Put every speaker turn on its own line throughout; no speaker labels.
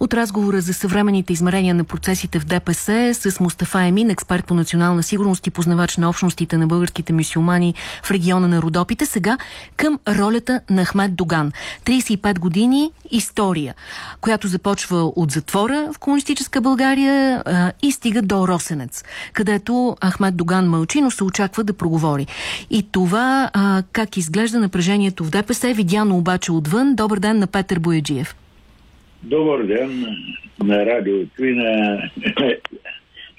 От разговора за съвременните измерения на процесите в ДПС с Мустафа Емин, експерт по национална сигурност и познавач на общностите на българските мюсюлмани в региона на Родопите, сега към ролята на Ахмед Доган. 35 години история, която започва от затвора в комунистическа България а, и стига до Росенец, където Ахмед Доган мълчи, но се очаква да проговори. И това а, как изглежда напрежението в ДПС, видяно обаче отвън. Добър ден на Петър Бояджиев.
Добър ден на радиото и на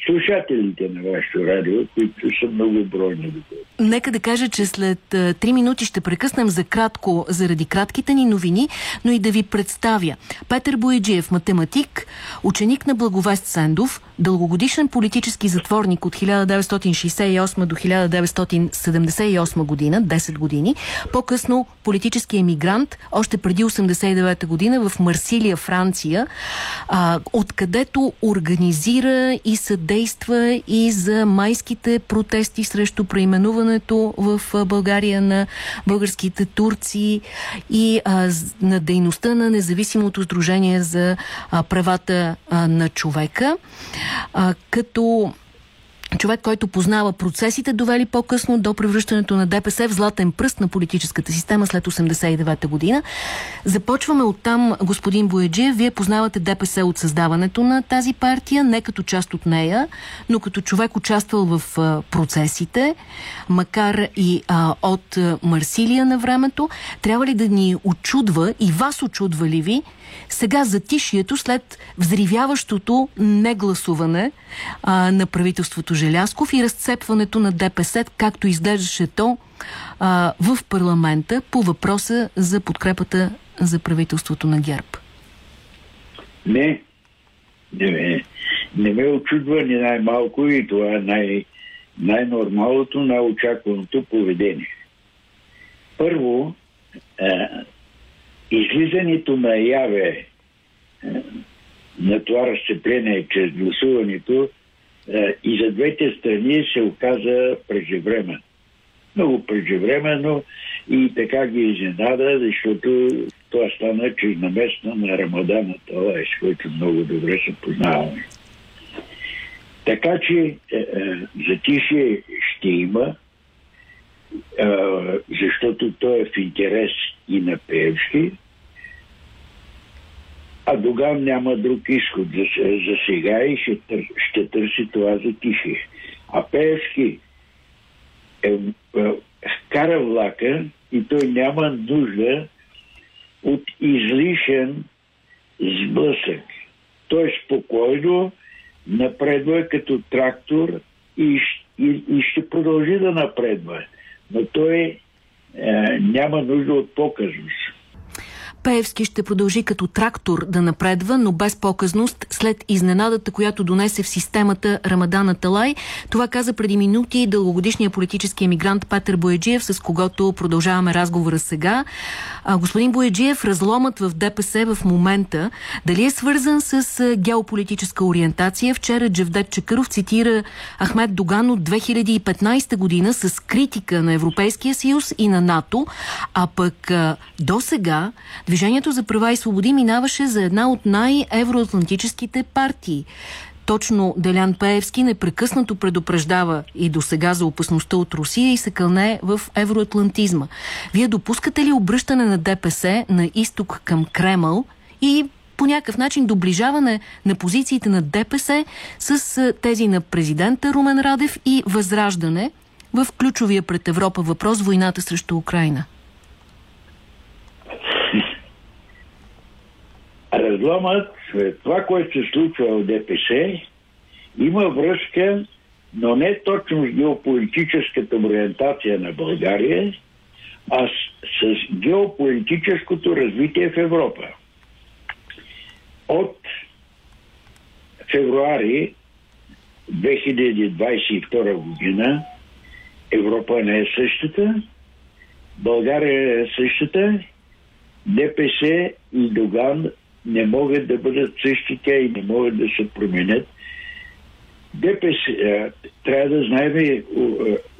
слушателите на вашето радио, които са много бройни.
Нека да кажа, че след три минути ще прекъснем за кратко, заради кратките ни новини, но и да ви представя. Петър Бояджиев, математик, ученик на Благовест Сендов, дългогодишен политически затворник от 1968 до 1978 година, 10 години, по-късно политически емигрант, още преди 89 година в Марсилия, Франция, а, откъдето организира и съдейства и за майските протести срещу преименуването в България на българските турци и а, на дейността на независимото сдружение за а, правата а, на човека. А, като човек, който познава процесите, довели по-късно до превръщането на ДПС в златен пръст на политическата система след 89-та година. Започваме от там, господин Бояджиев. Вие познавате ДПС от създаването на тази партия, не като част от нея, но като човек участвал в процесите, макар и а, от Марсилия на времето. Трябва ли да ни очудва и вас очудва ли ви сега затишието след взривяващото негласуване а, на правителството Желясков и разцепването на ДПС, както изглеждаше то а, в парламента по въпроса за подкрепата за правителството на ГЕРБ?
Не, не ме, не ме очудва ни най-малко и това е най- най-нормалното, най-очакваното поведение. Първо, излизането на яве е, на това разцепление чрез гласуването е, и за двете страни се оказа преждевременно. Много преждевременно и така ги изненада, защото това стана чрез наместна на Рамадана Талайс, който много добре се познаваме. Така че е, е, ще има, защото той е в интерес и на Певски, а Доган няма друг изход за, за сега и ще, ще търси това за тихи. А Певски е, е, кара влака и той няма нужда от излишен сблъсък. Той спокойно напредва като трактор и, и, и ще продължи да напредва но той няма нужда от показност.
Пеевски ще продължи като трактор да напредва, но без показност след изненадата, която донесе в системата Рамадана Талай. Това каза преди минути дългогодишния политически емигрант Петър Бояджиев, с когото продължаваме разговора сега. А, господин Бояджиев, разломът в ДПС в момента, дали е свързан с геополитическа ориентация? Вчера Джевдет Чакъров цитира Ахмед Доган от 2015 година с критика на Европейския съюз и на НАТО, а пък до сега Движението за права и свободи минаваше за една от най-евроатлантическите партии. Точно Делян Пеевски непрекъснато предупреждава и до сега за опасността от Русия и се кълне в евроатлантизма. Вие допускате ли обръщане на ДПС на изток към Кремъл и по някакъв начин доближаване на позициите на ДПС с тези на президента Румен Радев и възраждане в ключовия пред Европа въпрос войната срещу Украина?
Разломът, това, което се случва в ДПС, има връзка, но не точно с геополитическата ориентация на България, а с, с геополитическото развитие в Европа. От февруари 2022 година Европа не е същата, България е същата, ДПС и Доган не могат да бъдат същите и не могат да се променят. ДПС, трябва да знаем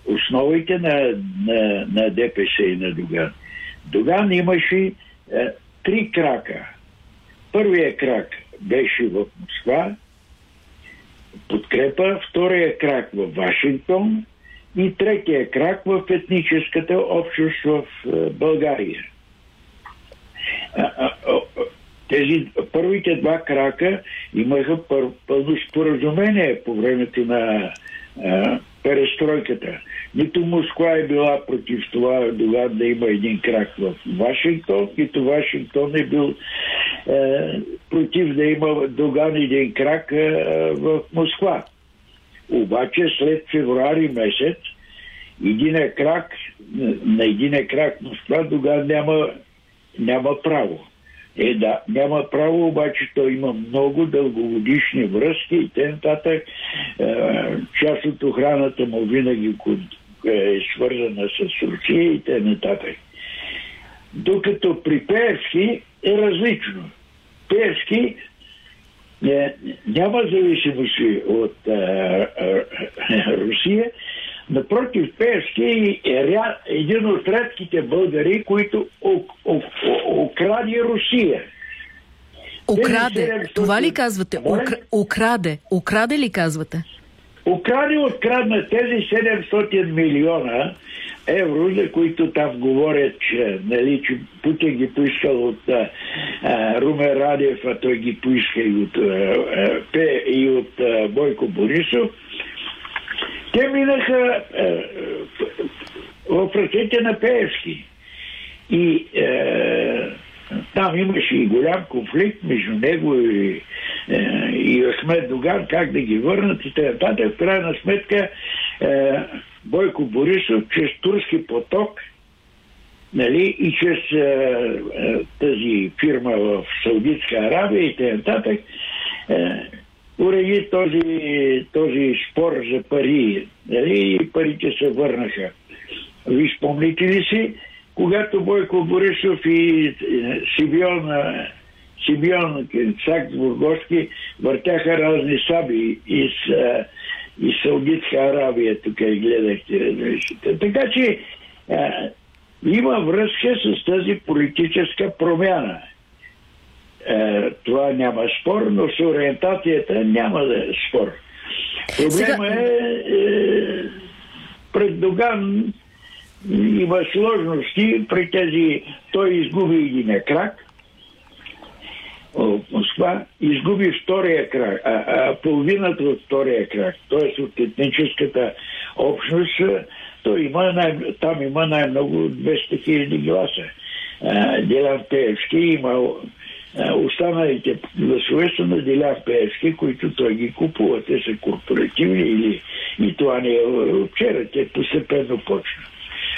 основите на, на, на ДПС и на Доган. Доган имаше е, три крака. Първият крак беше в Москва, подкрепа, втория крак в Вашингтон и третия крак в етническата общност в България. Тези първите два крака имаха пълно споразумение по времето на перестройката. Нито Москва е била против това тогава да има един крак в Вашингтон, нито Вашингтон е бил е, против да има Доган един крак е, в Москва. Обаче след февруари месец един крак, на един крак Москва Доган няма, няма право. Е, да, няма право, обаче той има много дългогодишни връзки и т.н. Е, част от охраната му винаги е свързана с Русия и т.н. Докато при Пеевски е различно. Пеевски е, няма зависимости от е, е, Русия, Напротив, Пеевски е един от редките българи, които укради Русия.
Украде. Това ли казвате? Укра... Украде. Украде ли казвате?
Украде открадна тези 700 милиона евро, за които там говорят, че, нали, че Путин ги поискал от а, Румен Радев, а той ги поиска и от, а, и от а, Бойко Борисов. Те минаха е, в ръцете на Пеевски. И е, там имаше и голям конфликт между него и, е, и Ахмед Доган, как да ги върнат и т.н. В крайна сметка е, Бойко Борисов чрез турски поток нали, и чрез е, е, тази фирма в Саудитска Арабия и т.н. Е, уреди този, този спор за пари. Нали? И парите се върнаха. Ви спомните ли си, когато Бойко Борисов и Сибион, Сибион Сакс Бургоски въртяха разни саби из, из Саудитска Аравия, тук и гледахте разрешите. Така че има връзка с тази политическа промяна. Е, това няма спор, но с ориентацията няма да е спор. Проблема е, е пред Доган има сложности при тези... Той изгуби един крак от Москва, изгуби втория крак, а, а половината от втория крак, т.е. от етническата общност, той има най, там има най-много 200 хиляди гласа. Делян Пеевски има останалите гласове са на Делян Пеевски, които той ги купува. Те са корпоративни или и това не е вчера, те постепенно почна.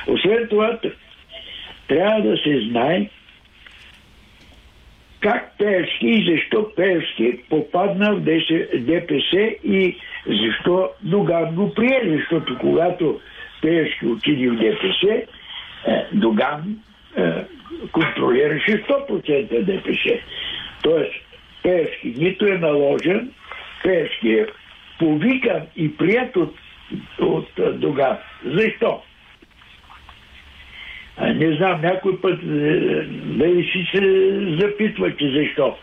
Освен това, трябва да се знае как Пеевски и защо Пеевски попадна в ДПС и защо Доган го прие, защото когато Пеевски отиде в ДПС, е, Доган е, контролираше 100% ДПС. Тоест, Пеевски нито е наложен, Пеевски е повикан и прият от, от Доган. Защо? Не знам, някой път е, дали си се запитвате защо.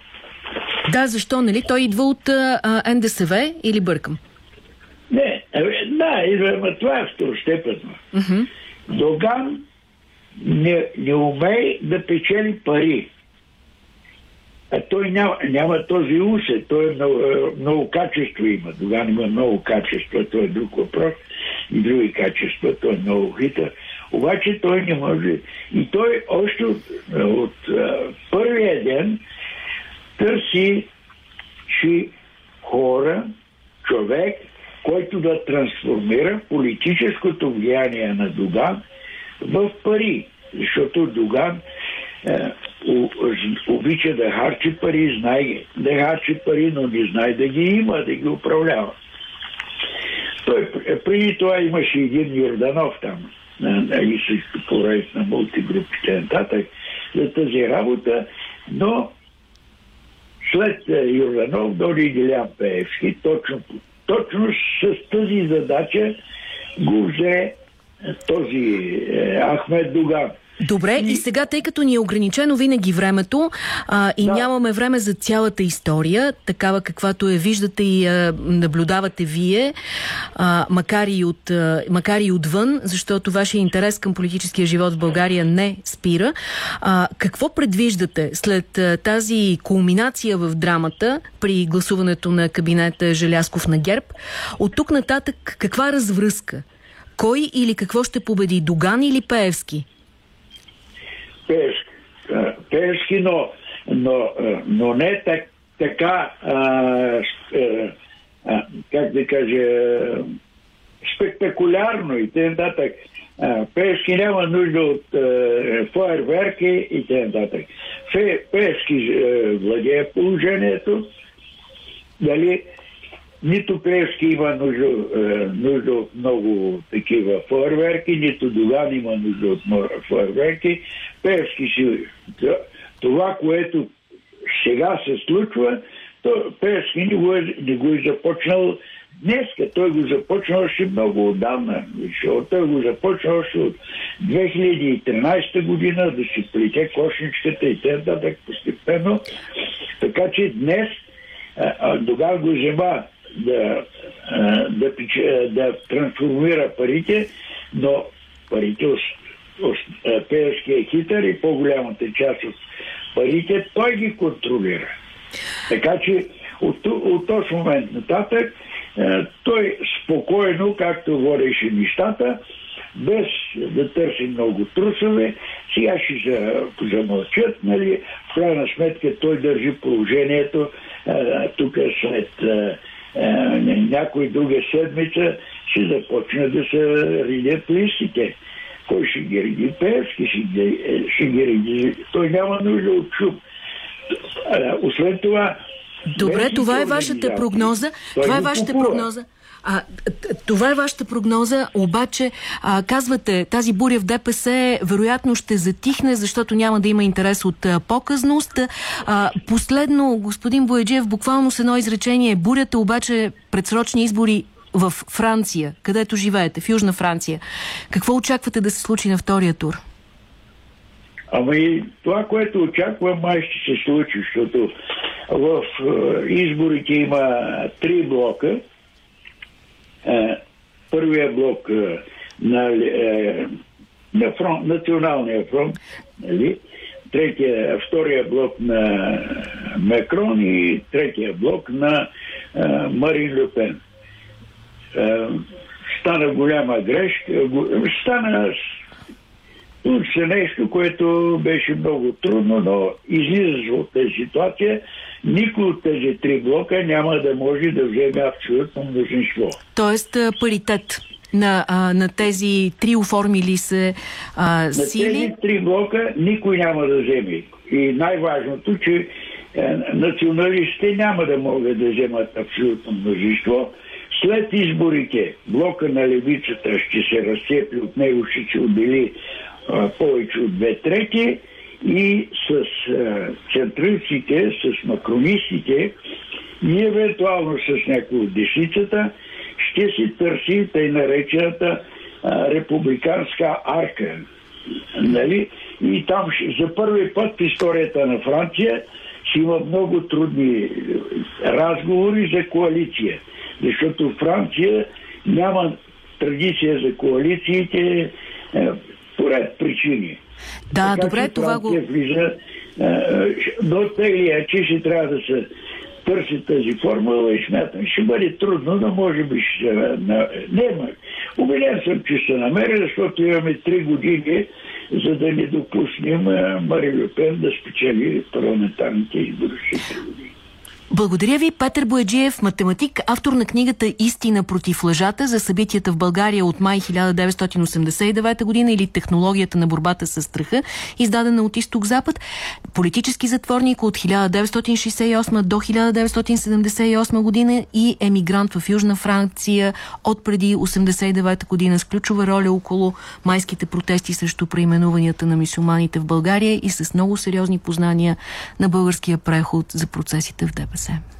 Да, защо, нали? Той идва от а, НДСВ или бъркам?
Не, да, идва, но това е второстепенно. Доган не, не умее да печели пари. А той няма, няма този усет, той е много, много качество има. Доган има много качества, той е друг въпрос и други качества, той е много хитър. Обаче той не може. И той още от, от от първия ден търси че хора, човек, който да трансформира политическото влияние на Доган в пари. Защото Доган е, обича да харчи пари, знае да харчи пари, но не знае да ги има, да ги управлява. Той, преди това имаше един Йорданов там, и също поред на мултигрупите нататък за тази работа, но след е, Йорданов дори Делян Пеевски, точно, точно с тази задача го взе този е, Ахмед Дуган.
Добре, и, и сега, тъй като ни е ограничено винаги времето а, и да. нямаме време за цялата история, такава каквато я виждате и а, наблюдавате вие, а, макар, и от, а, макар и отвън, защото вашия интерес към политическия живот в България не спира. А, какво предвиждате след а, тази кулминация в драмата при гласуването на кабинета Желясков на ГЕРБ? От тук нататък каква развръзка? Кой или какво ще победи? Доган или Пеевски?
Пеевски. Пеевски, но, но, но не так, така, а, а, как да кажа, спектакулярно и т.н. Пеевски няма нужда от фойерверки и т.н. Пеевски владее положението, дали нито Пеевски има нужда, нужда от много такива фойерверки, нито Доган има нужда от фойерверки. Пеевски си... Това, което сега се случва, то Пеевски не го е, не го е започнал днеска. Той го започна още много отдавна. Той го започна още от 2013 година да си плете кошничката и т.н. постепенно. Така че днес Доган го взема да, да, да трансформира парите, но парите Пеевски е хитър и по-голямата част от парите той ги контролира. Така че от, от този момент нататък той спокойно, както водеше нещата, без да търси много трусове, сега ще за, замълчат, нали? В крайна сметка той държи положението тук след някой друга седмица ще започне да се редят листите. Кой ще ги реди? Певски ще ги, ще ги реди. Той няма нужда от чуп. Освен това...
Добре, това е вашата прогноза. Това е вашата прогноза. А, това е вашата прогноза, обаче а, казвате, тази буря в ДПС вероятно ще затихне, защото няма да има интерес от а, показност. А, последно, господин Бояджиев, буквално с едно изречение, бурята обаче предсрочни избори в Франция, където живеете, в Южна Франция. Какво очаквате да се случи на втория тур?
Ами това, което очаквам, май ще се случи, защото в изборите има три блока – е, първия блок е, на, е, на фронт, националния фронт, нали? третия, втория блок на Мекрон и третия блок на Марин Люпен. Стана голяма грешка, стана се нещо, което беше много трудно, но излизаш от тази ситуация никой от тези три блока няма да може да вземе абсолютно мнозинство.
Тоест паритет на, а, на тези три оформили се а, сили?
На тези три блока никой няма да вземе. И най-важното, че е, националистите няма да могат да вземат абсолютно мнозинство. След изборите блока на левицата ще се разцепи, от него ще се отдели повече от две трети и с а, центриците, с макронистите и евентуално с някои от десницата ще си търси тъй наречената а, републиканска арка. Нали? И там за първи път в историята на Франция ще има много трудни разговори за коалиция. Защото Франция няма традиция за коалициите е, поред причини.
Да, така, добре, това го...
Влиза, до теглия, че ще трябва да се търси тази формула и смятам, ще бъде трудно, но може би ще не, Убеден съм, че ще намери, защото имаме три години, за да не допуснем Мари Люпен да спечели парламентарните избори.
Благодаря ви, Петър Бояджиев, математик, автор на книгата Истина против лъжата за събитията в България от май 1989 година или технологията на борбата с страха, издадена от изток-запад, политически затворник от 1968 до 1978 година и емигрант в Южна Франция от преди 89 година с ключова роля около майските протести срещу преименуванията на мисюманите в България и с много сериозни познания на българския преход за процесите в ДПС.